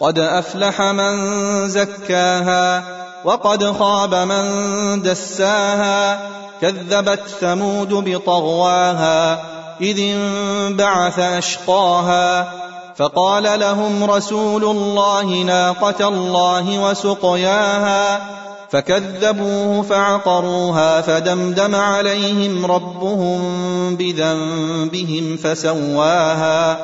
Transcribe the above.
قد أفلح من زكاها وقد خاب من دساها كذبت ثمود بطغواها إذ انبعث أشقاها فقال لهم رسول الله ناقة الله وسقياها فكذبوه فعقروها فدمدم عليهم ربهم بذنبهم فسواها